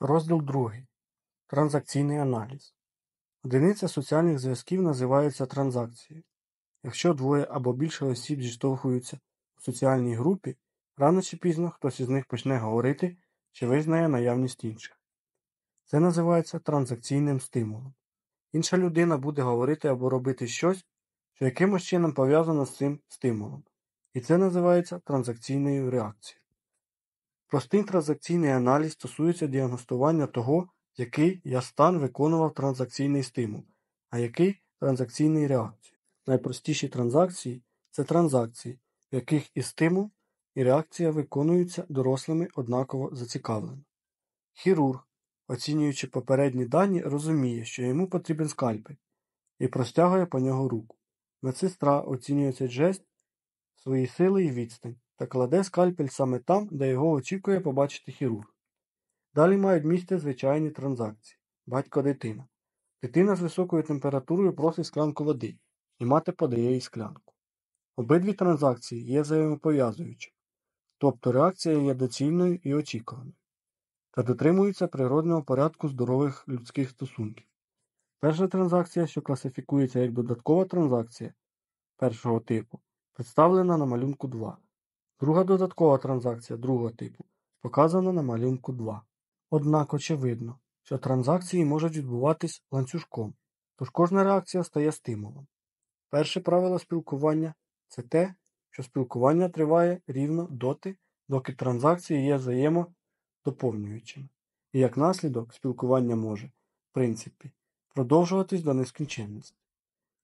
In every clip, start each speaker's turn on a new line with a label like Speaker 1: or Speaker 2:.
Speaker 1: Розділ 2. Транзакційний аналіз. Одиниця соціальних зв'язків називається транзакцією. Якщо двоє або більше осіб зіштовхуються у соціальній групі, рано чи пізно хтось із них почне говорити чи визнає наявність інших. Це називається транзакційним стимулом. Інша людина буде говорити або робити щось, що якимось чином пов'язано з цим стимулом. І це називається транзакційною реакцією. Простий транзакційний аналіз стосується діагностування того, який я стан виконував транзакційний стимул, а який транзакційний реакцію. Найпростіші транзакції це транзакції, в яких і стимул, і реакція виконуються дорослими однаково зацікавлено. Хірург, оцінюючи попередні дані, розуміє, що йому потрібен скальпель, і простягує по нього руку. Медсестра оцінює цей жест, свої сили і відстань та кладе скальпель саме там, де його очікує побачити хірург. Далі мають місце звичайні транзакції. Батько-дитина. Дитина з високою температурою просить склянку води, і мати подає їй склянку. Обидві транзакції є взаємопов'язуючими, тобто реакція є доцільною і очікуваною, та дотримуються природного порядку здорових людських стосунків. Перша транзакція, що класифікується як додаткова транзакція першого типу, представлена на малюнку 2. Друга додаткова транзакція другого типу показана на малюнку 2. Однак очевидно, що транзакції можуть відбуватись ланцюжком, тож кожна реакція стає стимулом. Перше правило спілкування це те, що спілкування триває рівно доти, доки транзакції є взаємодоповнюючими, і як наслідок спілкування може, в принципі, продовжуватись до нескінченності.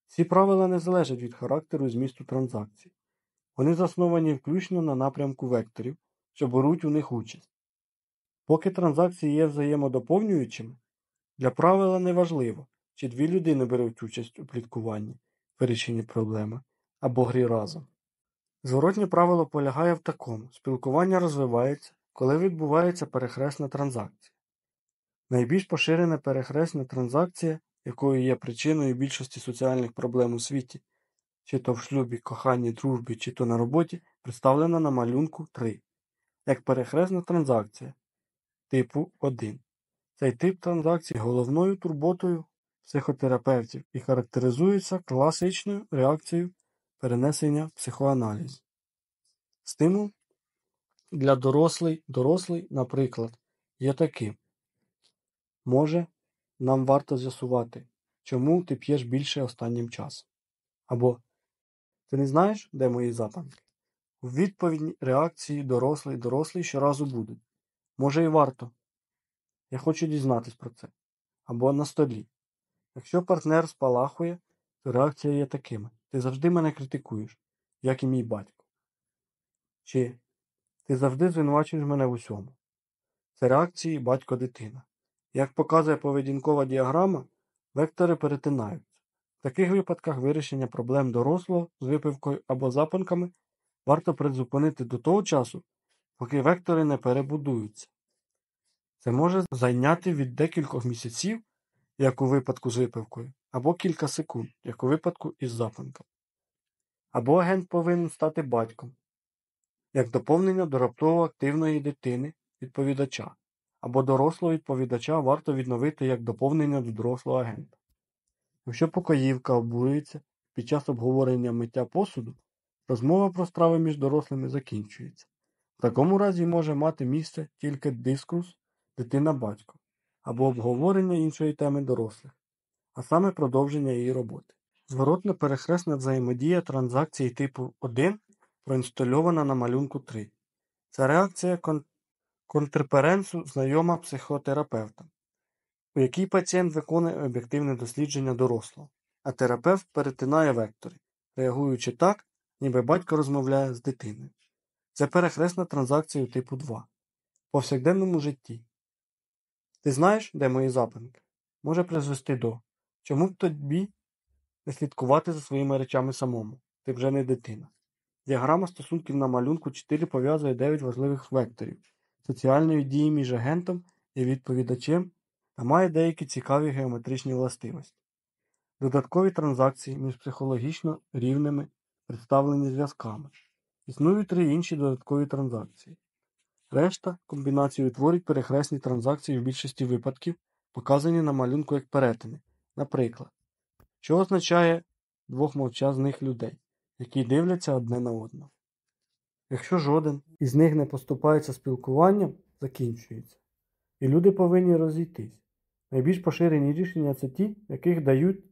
Speaker 1: Ці правила не залежать від характеру і змісту транзакцій. Вони засновані включно на напрямку векторів, що беруть у них участь. Поки транзакції є взаємодоповнюючими, для правила не важливо, чи дві людини беруть участь у пліткуванні, вирішенні проблеми або грі разом. Зворотнє правило полягає в такому: спілкування розвивається, коли відбувається перехресна транзакція. Найбільш поширена перехресна транзакція, якою є причиною більшості соціальних проблем у світі, чи то в шлюбі, коханні, дружбі, чи то на роботі, представлена на малюнку 3, як перехресна транзакція типу 1. Цей тип транзакцій головною турботою психотерапевтів і характеризується класичною реакцією перенесення психоаналізу. Стимул для дорослий, дорослий, наприклад, є таким. Може, нам варто з'ясувати, чому ти п'єш більше останнім часом. Або ти не знаєш, де мої запанки? У відповідні реакції дорослий дорослий щоразу будуть. Може, і варто. Я хочу дізнатись про це. Або на столі. Якщо партнер спалахує, то реакція є такими. Ти завжди мене критикуєш, як і мій батько. Чи ти завжди звинувачуєш мене в усьому. Це реакції батько-дитина. Як показує поведінкова діаграма, вектори перетинаються. Таких випадках вирішення проблем дорослого з випивкою або запанками варто призупинити до того часу, поки вектори не перебудуються. Це може зайняти від декількох місяців, як у випадку з випивкою, або кілька секунд, як у випадку із запанком. Або агент повинен стати батьком, як доповнення до раптово активної дитини відповідача, або дорослого відповідача варто відновити як доповнення до дорослого агента. Якщо покоївка обурюється під час обговорення миття посуду, розмова про справи між дорослими закінчується. В такому разі може мати місце тільки дискурс дитина-батько або обговорення іншої теми дорослих, а саме продовження її роботи. Зворотно перехресна взаємодія транзакції типу 1 проінстальована на малюнку 3. Це реакція кон... контрперенсу знайома психотерапевтам, у якій пацієнт виконує об'єктивне дослідження дорослого, а терапевт перетинає вектори, реагуючи так, ніби батько розмовляє з дитиною. Це перехресна транзакція типу 2. В повсякденному житті. Ти знаєш, де мої запинки? Може призвести до. Чому б тобі не слідкувати за своїми речами самому? Ти вже не дитина. Діаграма стосунків на малюнку 4 пов'язує 9 важливих векторів соціальної дії між агентом і відповідачем та має деякі цікаві геометричні властивості. Додаткові транзакції між психологічно рівними представлені зв'язками. Існують три інші додаткові транзакції. Решта комбінацій утворюють перехресні транзакції в більшості випадків, показані на малюнку як перетини. Наприклад, що означає двох мовчазних людей, які дивляться одне на одного. Якщо жоден із них не поступається спілкуванням, закінчується. І люди повинні розійтись. Найбільш поширені рішення це ті, яких дають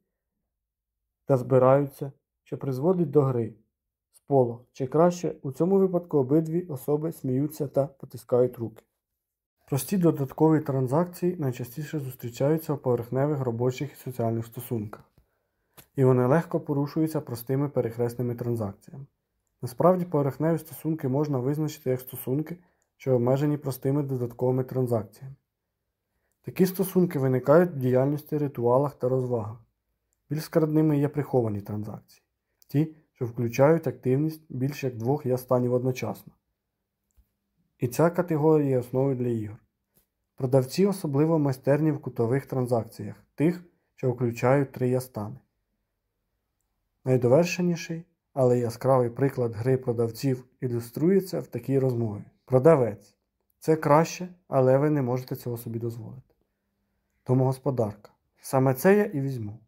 Speaker 1: та збираються, що призводить до гри, сполох, чи краще у цьому випадку обидві особи сміються та потискають руки. Прості додаткові транзакції найчастіше зустрічаються у поверхневих робочих і соціальних стосунках, і вони легко порушуються простими перехресними транзакціями. Насправді поверхневі стосунки можна визначити як стосунки, що обмежені простими додатковими транзакціями. Такі стосунки виникають в діяльності, ритуалах та розвагах. Більш складними є приховані транзакції, ті, що включають активність більш як двох я станів одночасно. І ця категорія є основою для ігор. Продавці особливо майстерні в кутових транзакціях, тих, що включають три ястани. Найдовершеніший, але яскравий приклад гри продавців ілюструється в такій розмові. Продавець. Це краще, але ви не можете цього собі дозволити. Домогосподарка. Саме це я і візьму.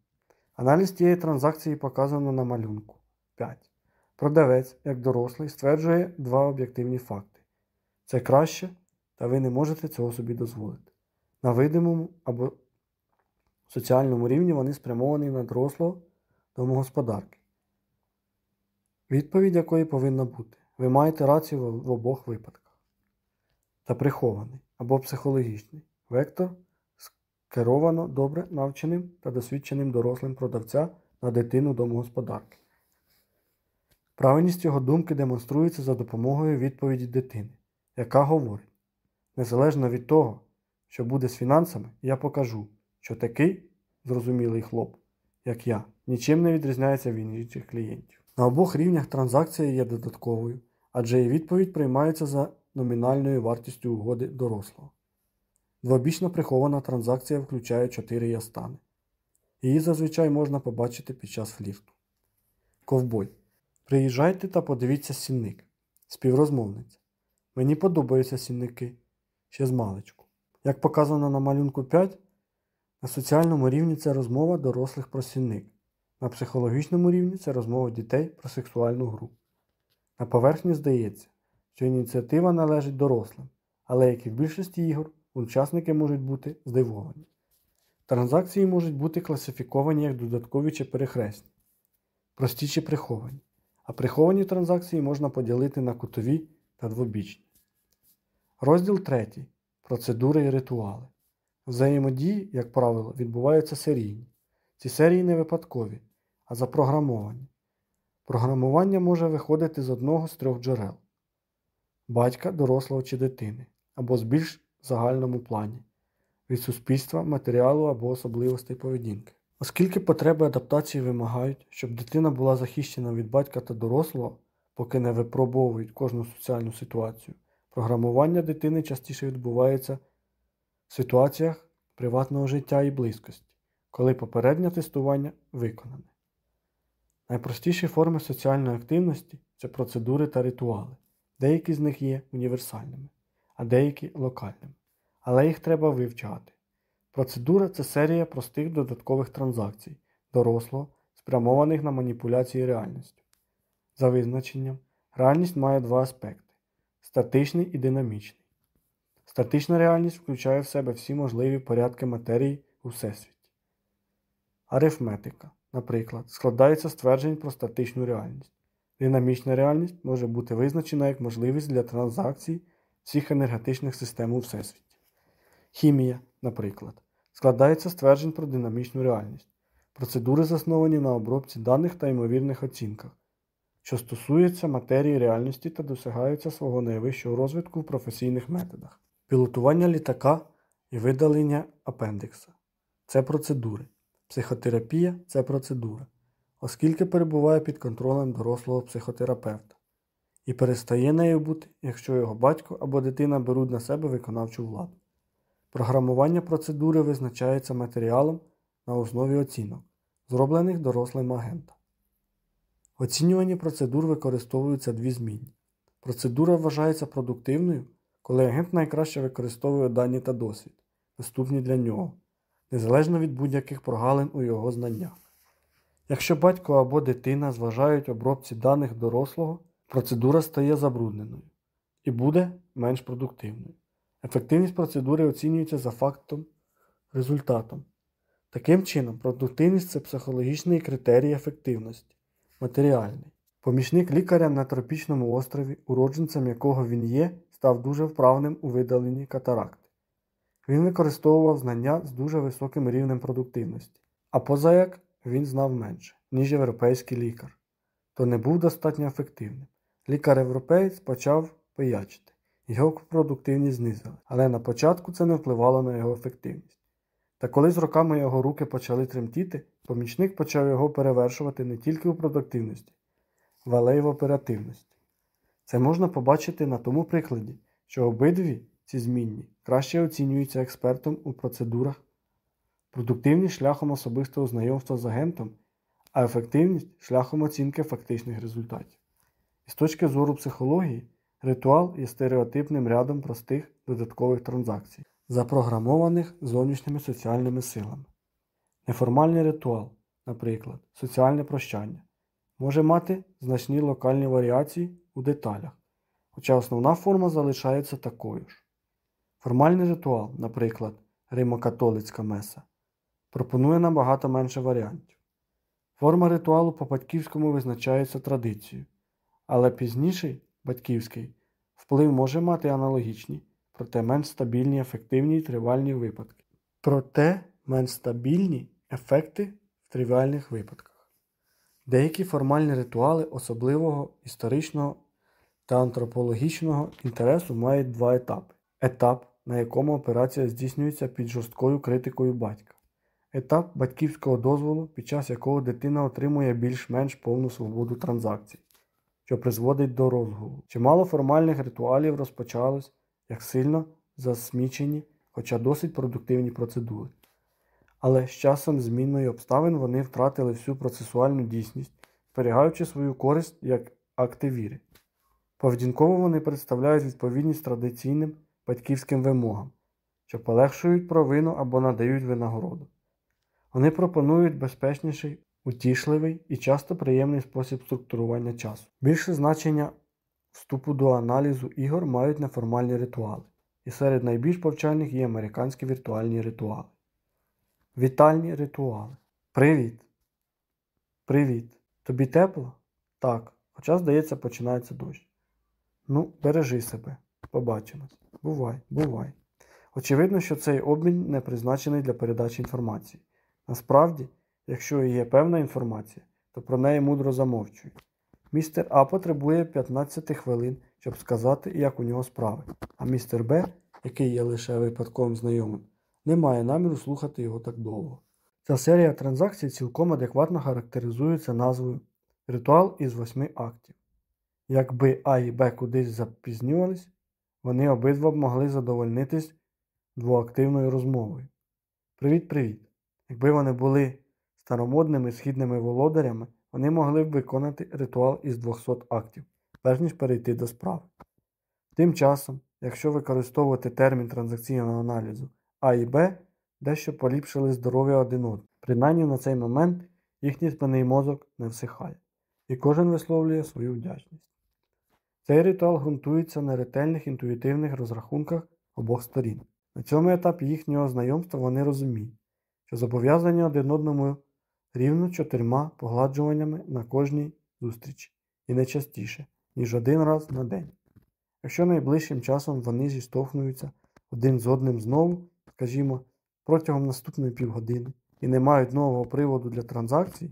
Speaker 1: Аналіз тієї транзакції показано на малюнку. 5. Продавець, як дорослий, стверджує два об'єктивні факти. Це краще, та ви не можете цього собі дозволити. На видимому або соціальному рівні вони спрямовані на дорослого домогосподарки. Відповідь якої повинна бути. Ви маєте рацію в обох випадках. Та прихований або психологічний вектор скеровано добре навченим та досвідченим дорослим продавця на дитину домогосподарки. Правильність його думки демонструється за допомогою відповіді дитини, яка говорить: незалежно від того, що буде з фінансами, я покажу, що такий зрозумілий хлоп, як я, нічим не відрізняється від інших клієнтів. На обох рівнях транзакція є додатковою, адже її відповідь приймається за номінальною вартістю угоди дорослого. Двобічно прихована транзакція включає 4 ястани. Її зазвичай можна побачити під час флірту. Ковбой. Приїжджайте та подивіться сінник. Співрозмовниця. Мені подобаються сінники. Ще з маличку. Як показано на малюнку 5, на соціальному рівні це розмова дорослих про сінник. На психологічному рівні це розмова дітей про сексуальну гру. На поверхні здається, що ініціатива належить дорослим, але як і в більшості ігор, учасники можуть бути здивовані. Транзакції можуть бути класифіковані як додаткові чи перехресні, прості чи приховані, а приховані транзакції можна поділити на кутові та двобічні. Розділ 3. Процедури і ритуали. Взаємодії, як правило, відбуваються серійні. Ці серії не випадкові, а запрограмовані. Програмування може виходити з одного з трьох джерел батька, дорослого чи дитини, або з більш загальному плані від суспільства, матеріалу або особливостей поведінки. Оскільки потреби адаптації вимагають, щоб дитина була захищена від батька та дорослого, поки не випробовують кожну соціальну ситуацію, програмування дитини частіше відбувається в ситуаціях приватного життя і близькості, коли попереднє тестування виконане. Найпростіші форми соціальної активності це процедури та ритуали. Деякі з них є універсальними а деякі локальними. Але їх треба вивчати. Процедура це серія простих додаткових транзакцій, дорослого, спрямованих на маніпуляції реальністю. За визначенням, реальність має два аспекти статичний і динамічний. Статична реальність включає в себе всі можливі порядки матерії у всесвіті. Арифметика, наприклад, складається з тверджень про статичну реальність. Динамічна реальність може бути визначена як можливість для транзакцій всіх енергетичних систем у Всесвіті. Хімія, наприклад, складається з тверджень про динамічну реальність, процедури засновані на обробці даних та ймовірних оцінках, що стосуються матерії реальності та досягаються свого найвищого розвитку в професійних методах. Пілотування літака і видалення апендикса це процедури. Психотерапія це процедура, оскільки перебуває під контролем дорослого психотерапевта і перестає нею бути, якщо його батько або дитина беруть на себе виконавчу владу. Програмування процедури визначається матеріалом на основі оцінок, зроблених дорослим агентом. Оцінювані процедур використовуються дві змінні. Процедура вважається продуктивною, коли агент найкраще використовує дані та досвід, доступні для нього, незалежно від будь-яких прогалин у його знаннях. Якщо батько або дитина зважають обробці даних дорослого, процедура стає забрудненою і буде менш продуктивною. Ефективність процедури оцінюється за фактом результатом. Таким чином, продуктивність це психологічний критерій ефективності, матеріальний. Помічник лікаря на тропічному острові, уродженцем якого він є, став дуже вправним у видаленні катаракти. Він використовував знання з дуже високим рівнем продуктивності, а позаяк він знав менше, ніж європейський лікар, то не був достатньо ефективним. Лікар-європеєць почав пиячити, його продуктивність знизила, але на початку це не впливало на його ефективність. Та коли з роками його руки почали тремтіти, помічник почав його перевершувати не тільки у продуктивності, але й в оперативності. Це можна побачити на тому прикладі, що обидві ці змінні краще оцінюються експертом у процедурах, продуктивність шляхом особистого знайомства з агентом, а ефективність шляхом оцінки фактичних результатів. І з точки зору психології, ритуал є стереотипним рядом простих додаткових транзакцій, запрограмованих зовнішніми соціальними силами. Неформальний ритуал, наприклад, соціальне прощання, може мати значні локальні варіації у деталях, хоча основна форма залишається такою ж. Формальний ритуал, наприклад, Римо-католицька меса, пропонує набагато менше варіантів. Форма ритуалу по батьківському визначається традицією, але пізніший батьківський вплив може мати аналогічні, проте менш стабільні, ефективні і тривальні випадки. Проте менш стабільні ефекти в тривіальних випадках. Деякі формальні ритуали особливого історичного та антропологічного інтересу мають два етапи. Етап, на якому операція здійснюється під жорсткою критикою батька. Етап батьківського дозволу, під час якого дитина отримує більш-менш повну свободу транзакцій, що призводить до розгулу. Чимало формальних ритуалів розпочалось як сильно засмічені, хоча досить продуктивні процедури. Але з часом змінної обставин вони втратили всю процесуальну дійсність, зберігаючи свою користь як акти віри. Поведінково вони представляють відповідність традиційним батьківським вимогам, що полегшують провину або надають винагороду. Вони пропонують безпечніший, утішливий і часто приємний спосіб структурування часу. Більше значення вступу до аналізу ігор мають неформальні ритуали, і серед найбільш повчальних є американські віртуальні ритуали. Вітальні ритуали. Привіт. Привіт. Тобі тепло? Так. Хоча, здається, починається дощ. Ну, бережи себе. Побачимось. Бувай, бувай. Очевидно, що цей обмін не призначений для передачі інформації. Насправді, якщо є певна інформація, то про неї мудро замовчують. Містер А потребує 15 хвилин, щоб сказати, як у нього справи, а містер Б, який є лише випадковим знайомим, не має наміру слухати його так довго. Ця серія транзакцій цілком адекватно характеризується назвою Ритуал із восьми актів. Якби А і Б кудись запізнювались, вони обидва б могли задовольнитись двоактивною розмовою. Привіт-привіт! Якби вони були старомодними східними володарями, вони могли б виконати ритуал із 200 актів, перш ніж перейти до справи. Тим часом, якщо використовувати термін транзакційного аналізу А і Б, дещо поліпшили здоров'я один одного. Принаймні на цей момент їхній спинний мозок не всихає, і кожен висловлює свою вдячність. Цей ритуал ґрунтується на ретельних інтуїтивних розрахунках обох сторін. На цьому етапі їхнього знайомства вони розуміють, що зобов'язані один одному рівно чотирма погладжуваннями на кожній зустрічі і не частіше, ніж один раз на день. Якщо найближчим часом вони зіштовхнуються один з одним знову, скажімо, протягом наступної півгодини і не мають нового приводу для транзакцій,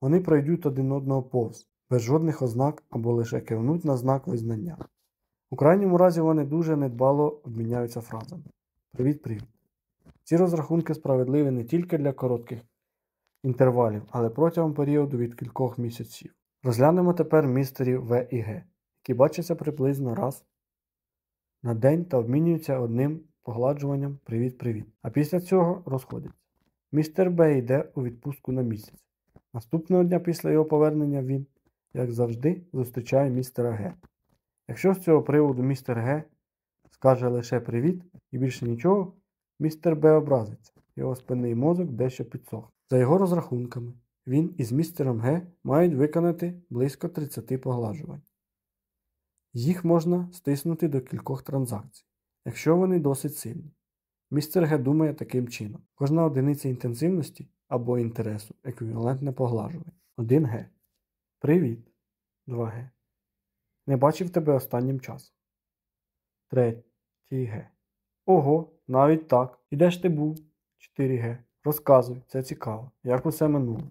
Speaker 1: вони пройдуть один одного повз, без жодних ознак або лише кивнуть на знак визнання. У крайньому разі вони дуже недбало обміняються фразами Привіт-привіт. Ці розрахунки справедливі не тільки для коротких інтервалів, але протягом періоду від кількох місяців. Розглянемо тепер містерів В і Г, які бачаться приблизно раз на день та обмінюються одним погладжуванням Привіт-привіт. А після цього розходяться. Містер Б йде у відпустку на місяць. Наступного дня після його повернення він, як завжди, зустрічає містера Г. Якщо з цього приводу містер Г скаже лише привіт і більше нічого, містер Б образиться. Його спинний мозок дещо підсох. За його розрахунками, він із містером Г мають виконати близько 30 погладжувань. Їх можна стиснути до кількох транзакцій, якщо вони досить сильні. Містер Г думає таким чином. Кожна одиниця інтенсивності або інтересу еквівалентне поглажування. 1Г. Привіт. 2Г. Не бачив тебе останнім часом. 3 Г. Ого, навіть так. І де ж ти був? 4Г. Розказуй, це цікаво. Як усе минуло?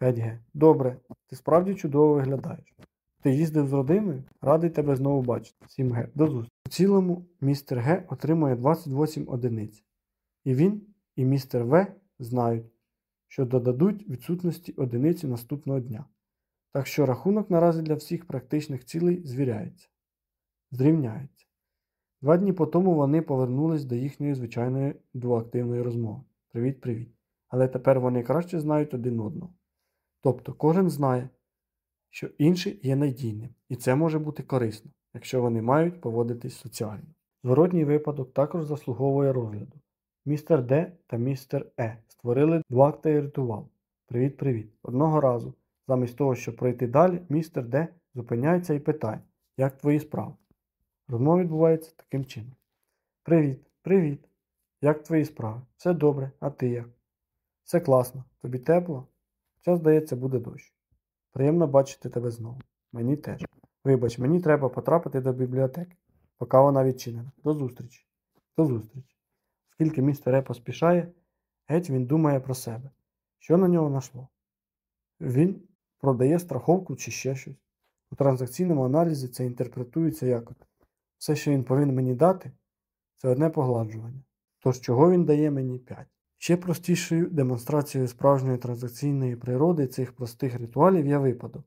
Speaker 1: 5Г. Добре, ти справді чудово виглядаєш. Ти їздив з родиною? Радий тебе знову бачити. 7Г. До зустрічі. У цілому містер Г отримує 28 одиниць. І він, і містер В знають, що додадуть відсутності одиниці наступного дня. Так що рахунок наразі для всіх практичних цілей звіряється. Зрівняється. Два дні по тому вони повернулись до їхньої звичайної двоактивної розмови. Привіт-привіт. Але тепер вони краще знають один одного. Тобто кожен знає, що інший є надійним, і це може бути корисно, якщо вони мають поводитись соціально. Зворотній випадок також заслуговує розгляду. Містер Д та містер Е створили двоактовий ритуал. Привіт-привіт. Одного разу, замість того, щоб пройти далі, містер Д зупиняється і питає, як твої справи? Розмова відбувається таким чином. Привіт, привіт. Як твої справи? Все добре, а ти як? Все класно. Тобі тепло? Час, здається, буде дощ. Приємно бачити тебе знову. Мені теж. Вибач, мені треба потрапити до бібліотеки, поки вона відчинена. До зустрічі. До зустрічі. Оскільки містер Е поспішає, геть він думає про себе. Що на нього нашло? Він продає страховку чи ще щось. У транзакційному аналізі це інтерпретується як все, що він повинен мені дати, це одне погладжування. Тож чого він дає мені 5? Ще простішою демонстрацією справжньої транзакційної природи цих простих ритуалів є випадок,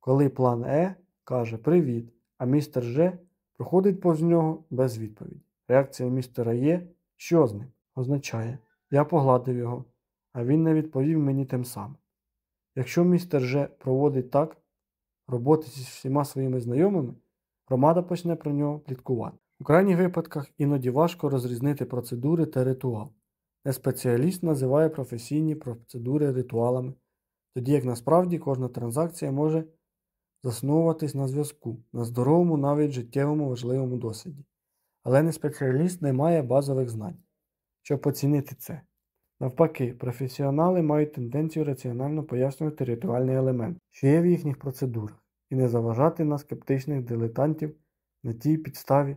Speaker 1: коли план Е каже Привіт, а містер Ж проходить повз нього без відповіді. Реакція містера Є, що з ним? Означає, я погладив його, а він не відповів мені тим самим. Якщо містер Ж проводить так роботи зі всіма своїми знайомими, громада почне про нього пліткувати. У крайніх випадках іноді важко розрізнити процедури та ритуал. Де спеціаліст називає професійні процедури ритуалами, тоді як насправді кожна транзакція може засновуватись на зв'язку, на здоровому, навіть життєвому важливому досвіді. Але не спеціаліст не має базових знань, щоб оцінити це. Навпаки, професіонали мають тенденцію раціонально пояснювати ритуальний елемент, що є в їхніх процедурах, і не заважати на скептичних дилетантів на тій підставі,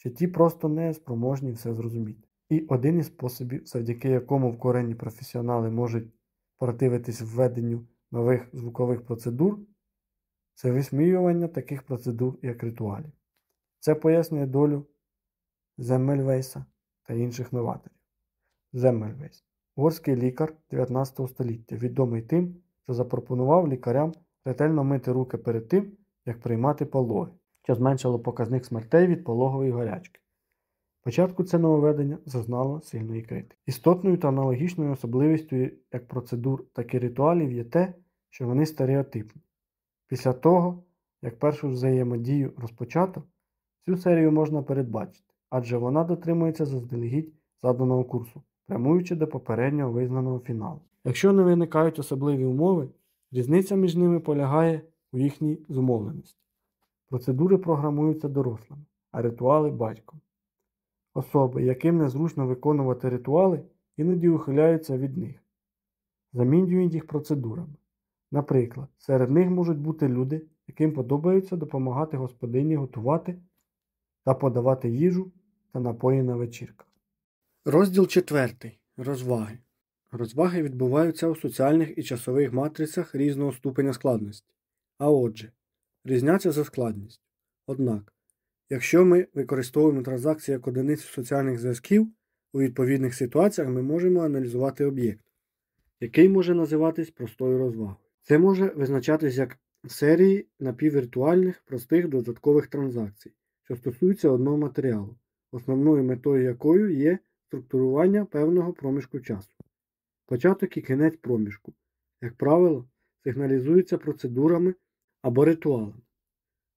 Speaker 1: що ті просто не спроможні все зрозуміти. І один із способів, завдяки якому вкорені професіонали можуть противитись введенню нових звукових процедур, це висміювання таких процедур, як ритуалів. Це пояснює долю Земмельвейса та інших новаторів. Земмельвейс угорський лікар 19 століття, відомий тим, що запропонував лікарям ретельно мити руки перед тим, як приймати пологи, що зменшило показник смертей від пологової гарячки. Спочатку це нововведення зазнало сильної критики. Істотною та аналогічною особливістю як процедур, так і ритуалів є те, що вони стереотипні. Після того, як першу взаємодію розпочато, цю серію можна передбачити, адже вона дотримується заздалегідь заданого курсу, прямуючи до попереднього визнаного фіналу. Якщо не виникають особливі умови, різниця між ними полягає у їхній зумовленості. Процедури програмуються дорослими, а ритуали батьком. Особи, яким незручно виконувати ритуали, іноді ухиляються від них, замінюють їх процедурами. Наприклад, серед них можуть бути люди, яким подобається допомагати господині готувати та подавати їжу та напої на вечірках. Розділ 4. Розваги. Розваги відбуваються у соціальних і часових матрицях різного ступеня складності. А отже, різняться за складністю. Однак, якщо ми використовуємо транзакції як одиницю соціальних зв'язків, у відповідних ситуаціях ми можемо аналізувати об'єкт, який може називатись простою розвагою. Це може визначатись як серії напіввіртуальних простих додаткових транзакцій, що стосуються одного матеріалу, основною метою якою є структурування певного проміжку часу. Початок і кінець проміжку, як правило, сигналізуються процедурами або ритуалами.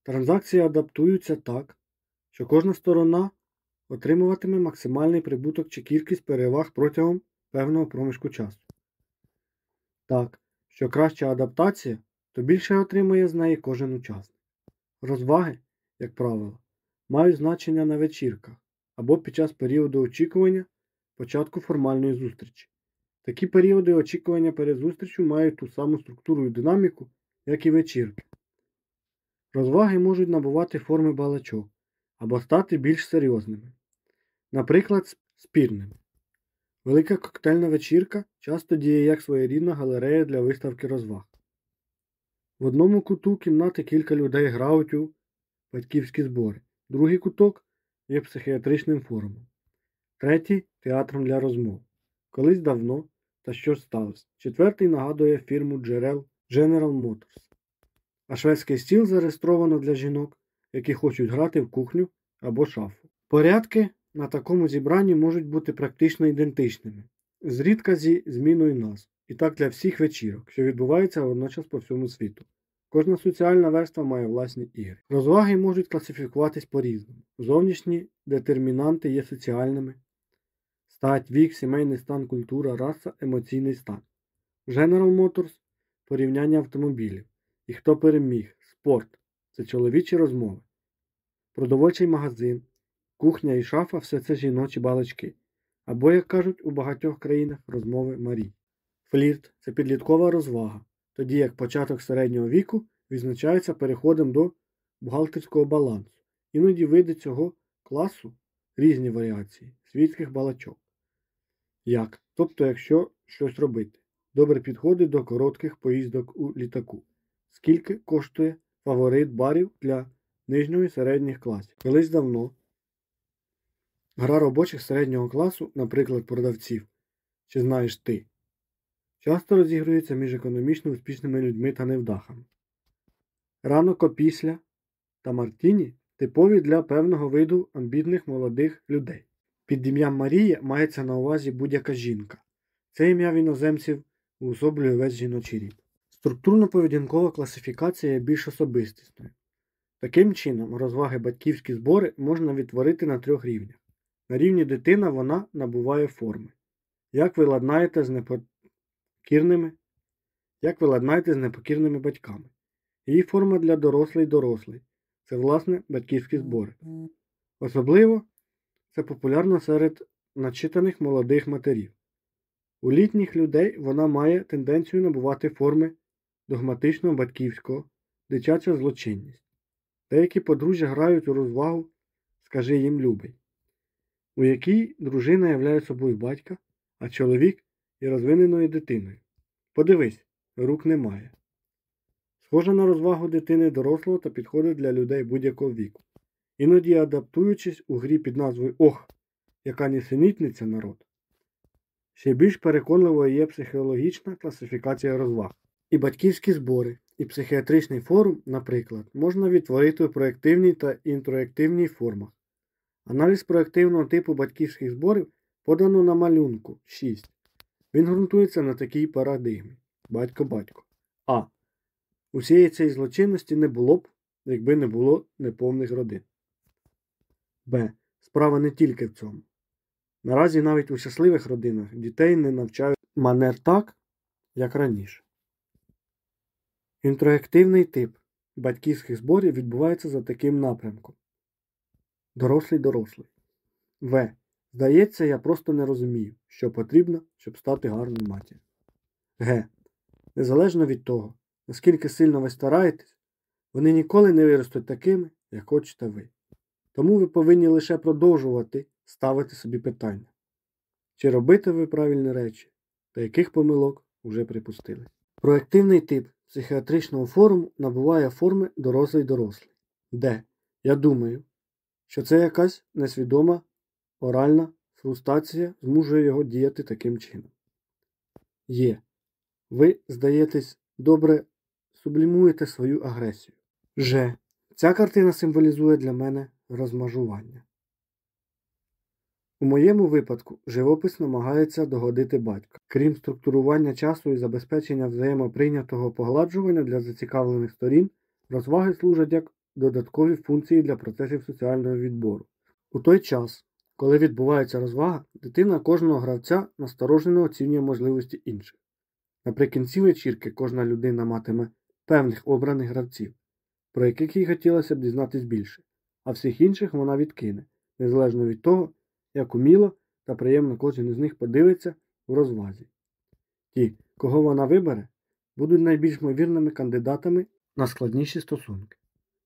Speaker 1: Транзакції адаптуються так, що кожна сторона отримуватиме максимальний прибуток чи кількість переваг протягом певного проміжку часу. Так, що краща адаптація, то більше отримує з неї кожен учасник. Розваги, як правило, мають значення на вечірках або під час періоду очікування початку формальної зустрічі. Такі періоди очікування перед зустрічю мають ту саму структуру і динаміку, як і вечірки. Розваги можуть набувати форми балачок або стати більш серйозними, наприклад, спірними. Велика коктейльна вечірка часто діє як своєрідна галерея для виставки розваг. В одному куту кімнати кілька людей грають у батьківські збори, другий куток є психіатричним форумом, третій театром для розмов. Колись давно, та що сталося, четвертий нагадує фірму джерел General Motors. А шведський стіл зареєстровано для жінок, які хочуть грати в кухню або шафу. Порядки на такому зібранні можуть бути практично ідентичними, зрідка зі зміною назв, і так для всіх вечірок, що відбуваються водночас по всьому світу. Кожна соціальна верства має власні ігри. Розваги можуть класифікуватись по-різному. Зовнішні детермінанти є соціальними, стать, вік, сімейний стан, культура, раса, емоційний стан. General Motors порівняння автомобілів. І хто переміг? Спорт це чоловічі розмови. Продовольчий магазин, кухня і шафа все це жіночі балачки. Або, як кажуть у багатьох країнах, розмови Марій. Флірт це підліткова розвага, тоді як початок середнього віку відзначається переходом до бухгалтерського балансу. Іноді види цього класу різні варіації світських балачок. Як? Тобто, якщо щось робити, добре підходить до коротких поїздок у літаку. Скільки коштує фаворит барів для нижньої середніх класів? Колись давно гра робочих середнього класу, наприклад, продавців, чи знаєш ти, часто розігрується між економічно успішними людьми та невдахами. Ранок опісля та Мартіні типові для певного виду амбітних молодих людей. Під ім'ям Марія мається на увазі будь-яка жінка. Це ім'я іноземців уособлює весь жіночий рід. Структурно-поведінкова класифікація є більш особистісною. Таким чином, розваги батьківські збори можна відтворити на трьох рівнях. На рівні дитина вона набуває форми. Як ви ладнаєте з непокірними, як ви ладнаєте з непокірними батьками? Її форма для дорослий дорослий це, власне, батьківські збори. Особливо це популярно серед начитаних молодих матерів. У літніх людей вона має тенденцію набувати форми догматичного батьківського, дитяча злочинність. Деякі подружжя грають у розвагу Скажи їм любий, у якій дружина являє собою батька, а чоловік є розвиненою дитиною. Подивись, рук немає. Схожа на розвагу дитини дорослого та підходить для людей будь-якого віку. Іноді адаптуючись у грі під назвою Ох, яка нісенітниця народ. Ще більш переконливою є психологічна класифікація розваг. І батьківські збори, і психіатричний форум, наприклад, можна відтворити у проєктивній та інтроєктивній формах. Аналіз проєктивного типу батьківських зборів подано на малюнку 6. Він ґрунтується на такій парадигмі батько-батько. А. Усієї цієї злочинності не було б, якби не було неповних родин. Б. Справа не тільки в цьому. Наразі навіть у щасливих родинах дітей не навчають манер так, як раніше. Інтроективний тип батьківських зборів відбувається за таким напрямком. Дорослий дорослий. В. Здається, я просто не розумію, що потрібно, щоб стати гарною матір'ю. Г. Незалежно від того, наскільки сильно ви стараєтесь, вони ніколи не виростуть такими, як хочете ви. Тому ви повинні лише продовжувати ставити собі питання, чи робите ви правильні речі, та яких помилок вже припустили. Проективний тип психіатричного форуму набуває форми дорослий дорослий, де, я думаю, що це якась несвідома оральна фрустрація змушує його діяти таким чином. Є. Ви, здаєтесь, добре сублімуєте свою агресію. Ж. Ця картина символізує для мене розмажування. У моєму випадку живопис намагається догодити батька. Крім структурування часу і забезпечення взаємоприйнятого погладжування для зацікавлених сторін, розваги служать як додаткові функції для процесів соціального відбору. У той час, коли відбувається розвага, дитина кожного гравця насторожено оцінює можливості інших. Наприкінці вечірки кожна людина матиме певних обраних гравців, про яких їй хотілося б дізнатись більше, а всіх інших вона відкине, незалежно від того, як уміло та приємно кожен із них подивиться в розвазі. Ті, кого вона вибере, будуть найбільш ймовірними кандидатами на складніші стосунки,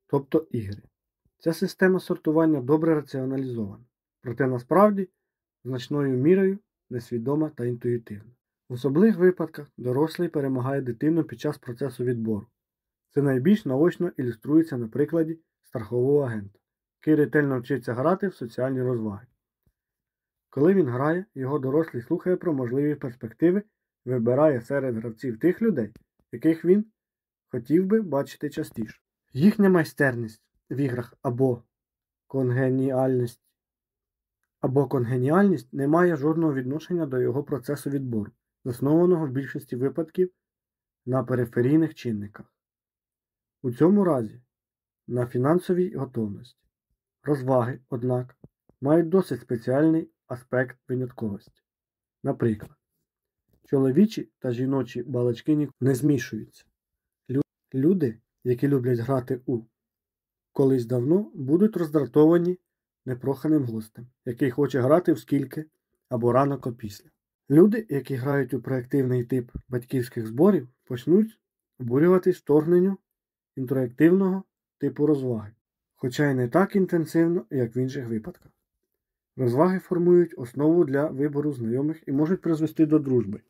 Speaker 1: тобто ігри. Ця система сортування добре раціоналізована, проте насправді значною мірою несвідома та інтуїтивна. В особливих випадках дорослий перемагає дитину під час процесу відбору. Це найбільш наочно ілюструється на прикладі страхового агента, який ретельно вчиться грати в соціальні розваги. Коли він грає, його дорослий слухає про можливі перспективи вибирає серед гравців тих людей, яких він хотів би бачити частіше. Їхня майстерність в іграх або конгеніальність або конгеніальність не має жодного відношення до його процесу відбору, заснованого в більшості випадків на периферійних чинниках. У цьому разі на фінансовій готовності. Розваги, однак, мають досить спеціальний аспект винятковості. Наприклад, чоловічі та жіночі балачки не змішуються. Люди, які люблять грати у колись давно, будуть роздратовані непроханим гостем, який хоче грати в скільки або ранок опісля. Люди, які грають у проєктивний тип батьківських зборів, почнуть обурюватись вторгненню інтерактивного типу розваги, хоча й не так інтенсивно, як в інших випадках. Розваги формують основу для вибору знайомих і можуть призвести до дружби.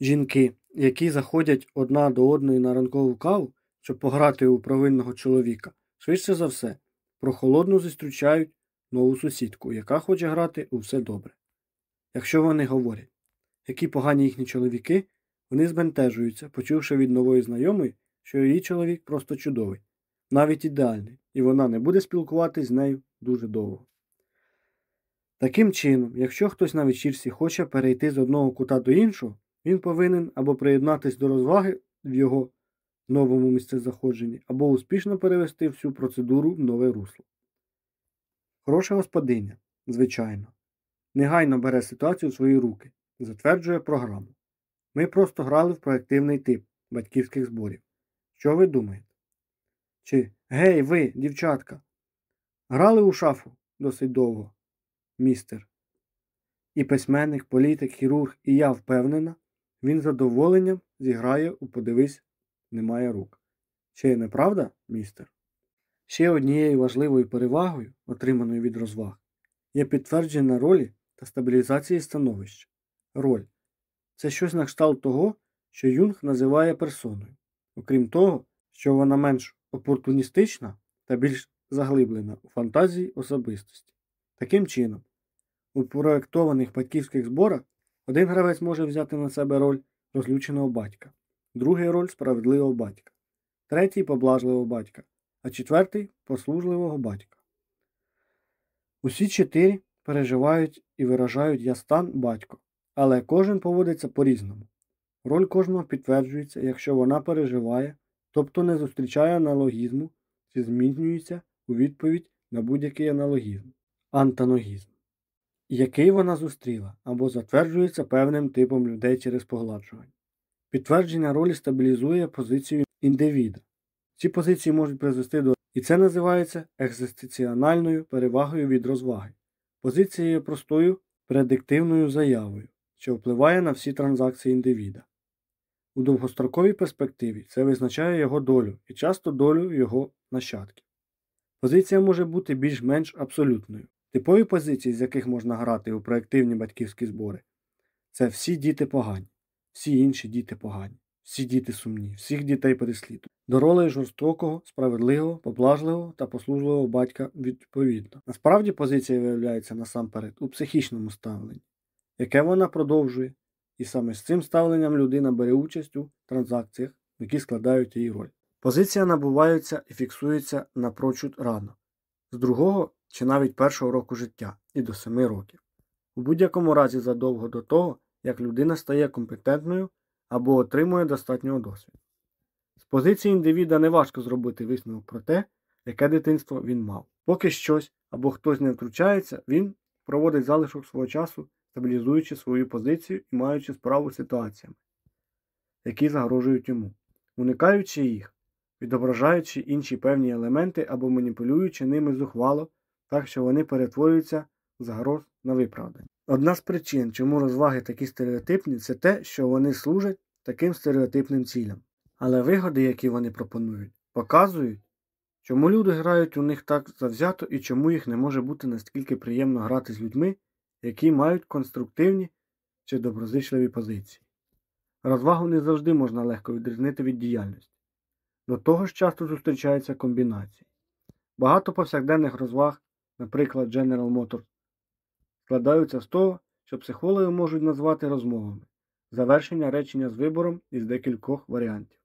Speaker 1: Жінки, які заходять одна до одної на ранкову каву, щоб пограти у провинного чоловіка, швидше за все, прохолодно зустрічають нову сусідку, яка хоче грати у все добре. Якщо вони говорять, які погані їхні чоловіки, вони збентежуються, почувши від нової знайомої, що її чоловік просто чудовий, навіть ідеальний, і вона не буде спілкуватись з нею дуже довго. Таким чином, якщо хтось на вечірці хоче перейти з одного кута до іншого, він повинен або приєднатись до розваги в його новому місцезаходженні, або успішно перевести всю процедуру в нове русло. Хороша господиня, звичайно, негайно бере ситуацію в свої руки, затверджує програму. Ми просто грали в проєктивний тип батьківських зборів. Що ви думаєте? Чи гей, ви, дівчатка, грали у шафу досить довго, містер? І письменник, політик, хірург, і я впевнена, він задоволенням зіграє у подивись, немає рук. Чи не правда, містер? Ще однією важливою перевагою, отриманою від розваг, є підтвердження ролі та стабілізації становища. Роль це щось на кшталт того, що Юнг називає персоною, окрім того, що вона менш опортуністична та більш заглиблена у фантазії особистості. Таким чином, у проєктованих батьківських зборах один гравець може взяти на себе роль розлюченого батька, другий роль справедливого батька, третій поблажливого батька, а четвертий послужливого батька. Усі чотири переживають і виражають я стан батько, але кожен поводиться по-різному. Роль кожного підтверджується, якщо вона переживає, тобто не зустрічає аналогізму чи змінюється у відповідь на будь-який аналогізм, антаногізм, який вона зустріла або затверджується певним типом людей через погладжування. Підтвердження ролі стабілізує позицію індивіда. Ці позиції можуть призвести до і це називається екзистенціональною перевагою від розваги. Позиція є простою предиктивною заявою, що впливає на всі транзакції індивіда. У довгостроковій перспективі це визначає його долю і часто долю його нащадків. Позиція може бути більш-менш абсолютною. Типові позиції, з яких можна грати у проєктивні батьківські збори, це всі діти погані, всі інші діти погані, всі діти сумні, всіх дітей переслідують. До ролей жорстокого, справедливого, поблажливого та послужливого батька відповідно. Насправді позиція виявляється насамперед у психічному ставленні, яке вона продовжує і саме з цим ставленням людина бере участь у транзакціях, які складають її роль. Позиція набувається і фіксується напрочуд рано, з другого чи навіть першого року життя і до семи років. У будь-якому разі задовго до того, як людина стає компетентною або отримує достатнього досвіду. З позиції індивіда неважко зробити висновок про те, яке дитинство він мав. Поки щось або хтось не втручається, він проводить залишок свого часу, стабілізуючи свою позицію і маючи справу з ситуаціями, які загрожують йому, уникаючи їх, відображаючи інші певні елементи або маніпулюючи ними зухвало, так що вони перетворюються з загроз на виправдання. Одна з причин, чому розваги такі стереотипні, це те, що вони служать таким стереотипним цілям. Але вигоди, які вони пропонують, показують, чому люди грають у них так завзято і чому їх не може бути настільки приємно грати з людьми, які мають конструктивні чи доброзичливі позиції. Розвагу не завжди можна легко відрізнити від діяльності. До того ж часто зустрічаються комбінації. Багато повсякденних розваг, наприклад, General Motors, складаються з того, що психологи можуть назвати розмовами, завершення речення з вибором із декількох варіантів.